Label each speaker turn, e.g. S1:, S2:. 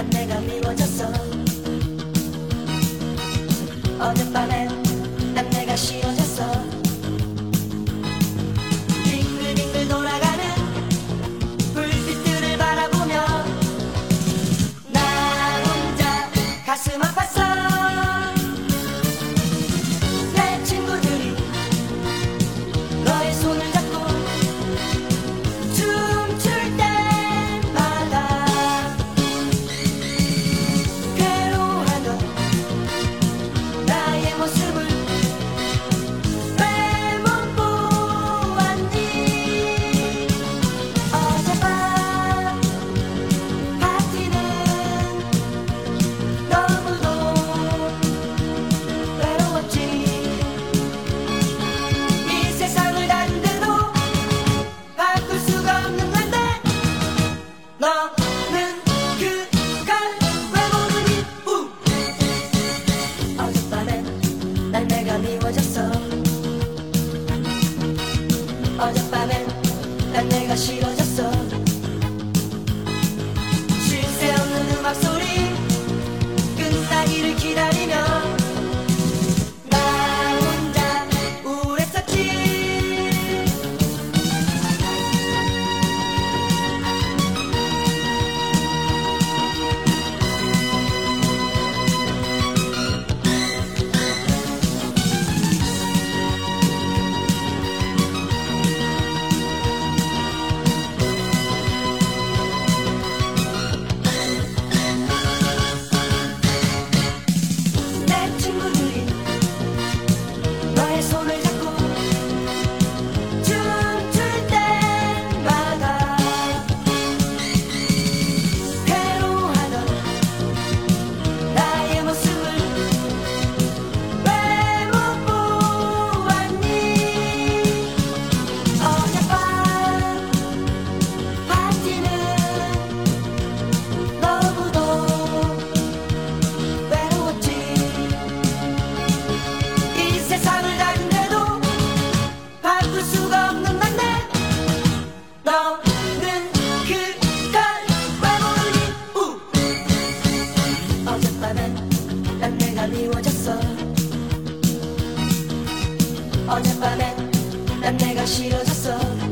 S1: 난 내가 미워졌어. 어젯밤 어젯밤에 난 내가 싫어졌어.